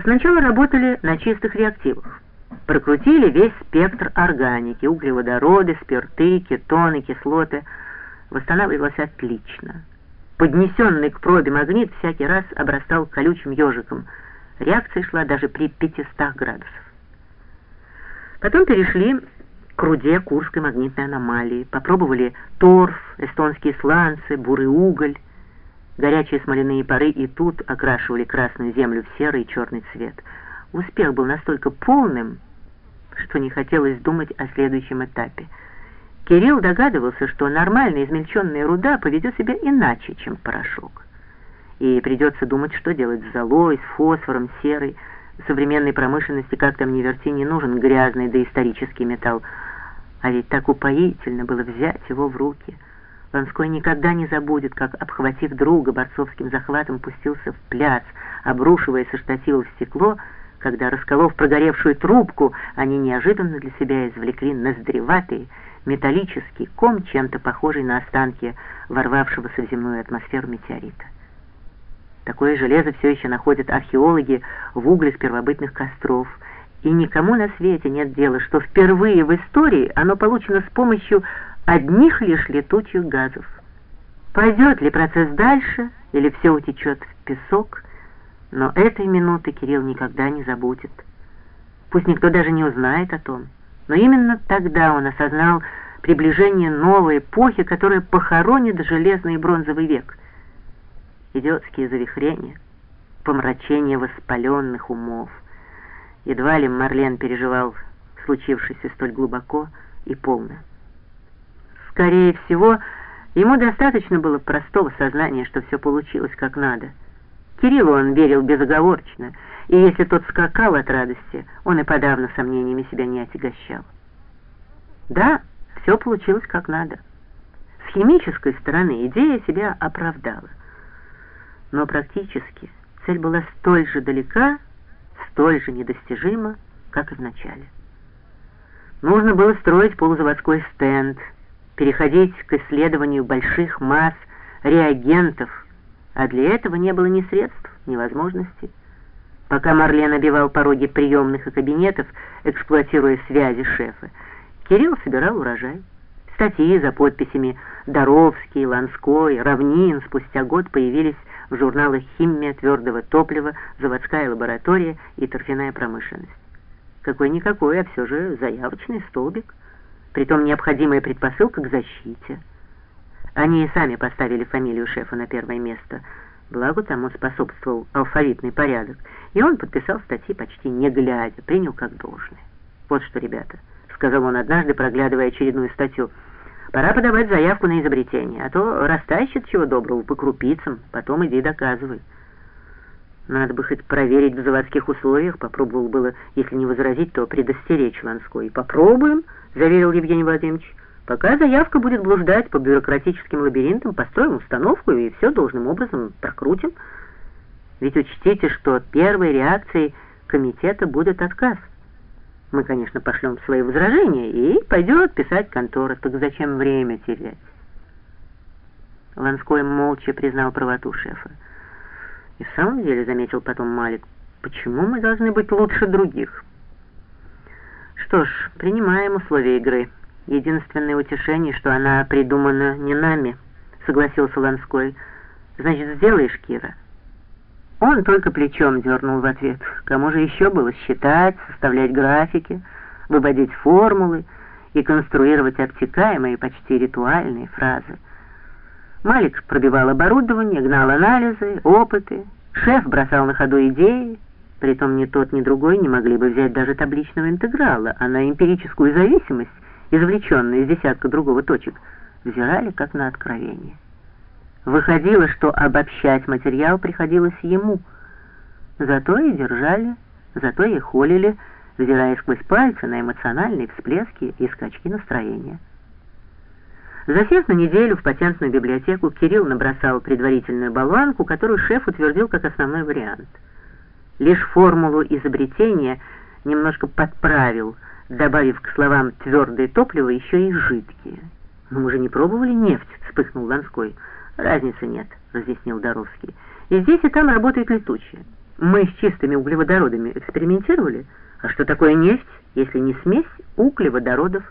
Сначала работали на чистых реактивах. Прокрутили весь спектр органики, углеводороды, спирты, кетоны, кислоты. Восстанавливалось отлично. Поднесенный к пробе магнит всякий раз обрастал колючим ежиком. Реакция шла даже при 500 градусов. Потом перешли к руде Курской магнитной аномалии, попробовали торф, эстонские сланцы, бурый уголь. Горячие смоляные пары и тут окрашивали красную землю в серый и черный цвет. Успех был настолько полным, что не хотелось думать о следующем этапе. Кирилл догадывался, что нормальная измельченная руда поведет себя иначе, чем порошок. И придется думать, что делать с золой, с фосфором, серой. Современной промышленности, как там ни верти, не нужен грязный доисторический металл. А ведь так упоительно было взять его в руки. Ланской никогда не забудет, как, обхватив друга, борцовским захватом пустился в пляц, обрушивая со штатива в стекло, когда, расколов прогоревшую трубку, они неожиданно для себя извлекли ноздреватый, металлический ком, чем-то похожий на останки ворвавшегося в земную атмосферу метеорита. Такое железо все еще находят археологи в углях первобытных костров, и никому на свете нет дела, что впервые в истории оно получено с помощью одних лишь летучих газов. Пойдет ли процесс дальше, или все утечет в песок, но этой минуты Кирилл никогда не забудет. Пусть никто даже не узнает о том, но именно тогда он осознал приближение новой эпохи, которая похоронит железный и бронзовый век. Идиотские завихрения, помрачение воспаленных умов. Едва ли Марлен переживал случившееся столь глубоко и полно. Скорее всего, ему достаточно было простого сознания, что все получилось как надо. Кириллу он верил безоговорочно, и если тот скакал от радости, он и подавно сомнениями себя не отягощал. Да, все получилось как надо. С химической стороны идея себя оправдала. Но практически цель была столь же далека, столь же недостижима, как и в начале. Нужно было строить полузаводской стенд, переходить к исследованию больших масс реагентов, а для этого не было ни средств, ни возможностей. Пока Марлен обивал пороги приемных и кабинетов, эксплуатируя связи шефа, Кирилл собирал урожай. Статьи за подписями «Доровский», «Ланской», «Равнин» спустя год появились в журналах «Химия», «Твердого топлива», «Заводская лаборатория» и «Торфяная промышленность». Какой-никакой, а все же заявочный столбик притом необходимая предпосылка к защите. Они и сами поставили фамилию шефа на первое место, благо тому способствовал алфавитный порядок, и он подписал статьи почти не глядя, принял как должное. «Вот что, ребята», — сказал он однажды, проглядывая очередную статью, «пора подавать заявку на изобретение, а то растащит чего доброго по крупицам, потом иди доказывай». Надо бы хоть проверить в заводских условиях, попробовал было, если не возразить, то предостеречь Ланской. «Попробуем», — заверил Евгений Владимирович. «Пока заявка будет блуждать по бюрократическим лабиринтам, построим установку и все должным образом прокрутим. Ведь учтите, что первой реакцией комитета будет отказ. Мы, конечно, пошлем свои возражения, и пойдет писать контора, так зачем время терять?» Ланской молча признал правоту шефа. И в самом деле, заметил потом Малик, почему мы должны быть лучше других? Что ж, принимаем условия игры. Единственное утешение, что она придумана не нами, согласился Ланской. Значит, сделаешь, Кира? Он только плечом дернул в ответ. Кому же еще было считать, составлять графики, выводить формулы и конструировать обтекаемые, почти ритуальные фразы? Малик пробивал оборудование, гнал анализы, опыты. Шеф бросал на ходу идеи. Притом ни тот, ни другой не могли бы взять даже табличного интеграла, а на эмпирическую зависимость, извлеченную из десятка другого точек, взирали как на откровение. Выходило, что обобщать материал приходилось ему. Зато и держали, зато и холили, взирая сквозь пальцы на эмоциональные всплески и скачки настроения. Засев на неделю в патентную библиотеку, Кирилл набросал предварительную болванку, которую шеф утвердил как основной вариант. Лишь формулу изобретения немножко подправил, добавив к словам «твердое топливо» еще и «жидкие». «Но мы же не пробовали нефть», — вспыхнул Ланской. «Разницы нет», — разъяснил Доровский. «И здесь, и там работает летучее. мы с чистыми углеводородами экспериментировали, а что такое нефть, если не смесь углеводородов